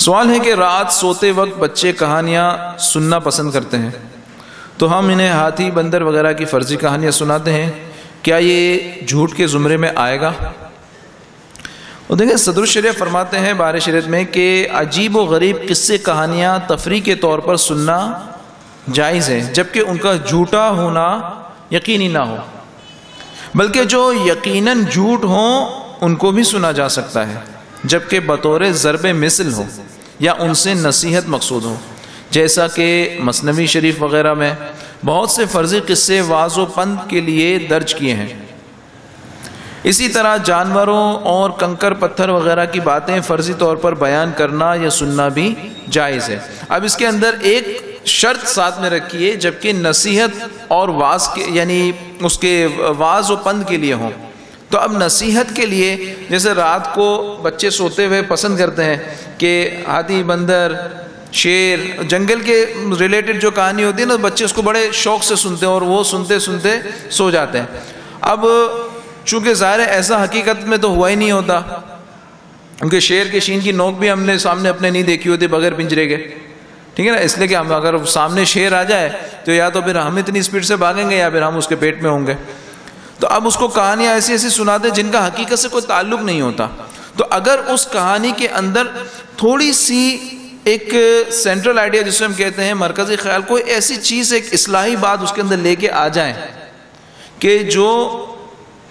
سوال ہے کہ رات سوتے وقت بچے کہانیاں سننا پسند کرتے ہیں؟ تو ہم انہیں ہاتھی بندر وغیرہ کی فرضی کہانیاں سناتے ہیں۔ کیا یہ جھوٹ کے زمرے میں آئے گا؟ وہ دیکھیں، صدر الشریف فرماتے ہیں بار شریعت میں کہ عجیب و غریب قصے کہانیاں تفریح کے طور پر سننا جائز ہے جبکہ ان کا جھوٹا ہونا یقینی نہ ہو۔ بلکہ جو یقیناً جھوٹ ہوں، ان کو بھی سنا جا سکتا ہے۔ جبکہ بطور ضرب مثل ہو یا ان سے نصیحت مقصود ہو جیسا کہ مصنوی شریف وغیرہ میں بہت سے فرضی قصے واض و پند کے لیے درج کیے ہیں۔ اسی طرح جانوروں اور کنکر پتھر وغیرہ کی باتیں فرضی طور پر بیان کرنا یا سننا بھی جائز ہے۔ اب اس کے اندر ایک شرط ساتھ میں رکھیے، جبکہ نصیحت اور واز کے یعنی اس کے واز و پند کے لیے ہوں۔ تو اب نصیحت کے لیے جیسے رات کو بچے سوتے ہوئے پسند کرتے ہیں کہ ہاتھی، بندر، شیر، جنگل کے ریلیٹڈ جو کہانی ہوتی ہے نا، بچے اس کو بڑے شوق سے سنتے ہیں اور وہ سنتے سنتے سو جاتے ہیں۔ اب چونکہ ظاہر ایسا حقیقت میں تو ہوا ہی نہیں ہوتا، کیونکہ شیر کے شین کی نوک بھی ہم نے سامنے اپنے نہیں دیکھی ہوتی، بغیر پنجرے کے۔ ٹھیک ہے نا؟ اس لیے کہ ہم اگر سامنے شیر آ جائے تو یا تو پھر ہم اتنی اسپیڈ سے بھاگیں گے یا پھر ہم اس کے پیٹ میں ہوں گے۔ تو اب اس کو کہانیاں ایسی ایسی سناتے ہیں جن کا حقیقت سے کوئی تعلق نہیں ہوتا۔ تو اگر اس کہانی کے اندر تھوڑی سی ایک سینٹرل آئیڈیا جسے ہم کہتے ہیں مرکزی خیال، کوئی ایسی چیز، ایک اصلاحی بات اس کے اندر لے کے آ جائیں کہ جو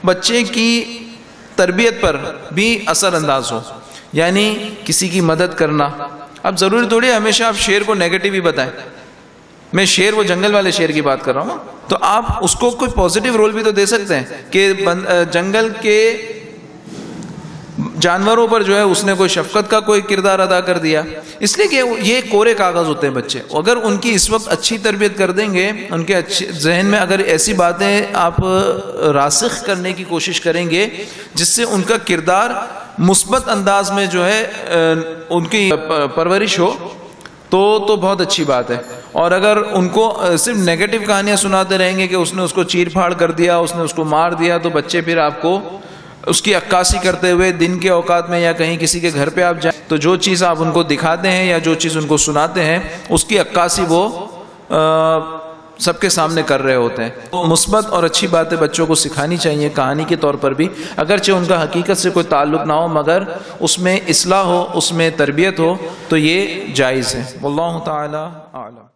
بچے کی تربیت پر بھی اثر انداز ہو یعنی کسی کی مدد کرنا۔ اب ضروری تھوڑی ہمیشہ آپ شیر کو نیگیٹو ہی بتائیں۔ میں شیر، وہ جنگل والے شیر کی بات کر رہا ہوں۔ تو آپ اس کو کوئی پازیٹیو رول بھی تو دے سکتے ہیں کہ جنگل کے جانوروں پر جو ہے اس نے کوئی شفقت کا کوئی کردار ادا کر دیا۔ اس لیے کہ یہ کورے کاغذ ہوتے ہیں بچے۔ اگر ان کی اس وقت اچھی تربیت کر دیں گے، ان کے اچھے ذہن میں اگر ایسی باتیں آپ راسخ کرنے کی کوشش کریں گے، جس سے ان کا کردار مثبت انداز میں جو ہے ان کی پرورش ہو، تو تو بہت اچھی بات ہے۔ اور اگر ان کو صرف نگیٹو کہانیاں سناتے رہیں گے کہ اس نے اس کو چیر پھاڑ کر دیا، اس نے اس کو مار دیا، تو بچے پھر آپ کو اس کی عکاسی کرتے ہوئے دن کے اوقات میں یا کہیں کسی کے گھر پہ آپ جائیں، تو جو چیز آپ ان کو دکھاتے ہیں یا جو چیز ان کو سناتے ہیں، اس کی عکاسی وہ سب کے سامنے کر رہے ہوتے ہیں۔ مثبت اور اچھی باتیں بچوں کو سکھانی چاہیے کہانی کے طور پر بھی۔ اگرچہ ان کا حقیقت سے کوئی تعلق نہ ہو، مگر اس میں اصلاح ہو، اس میں تربیت ہو، تو یہ جائز ہے۔ واللہ تعالی اعلیٰ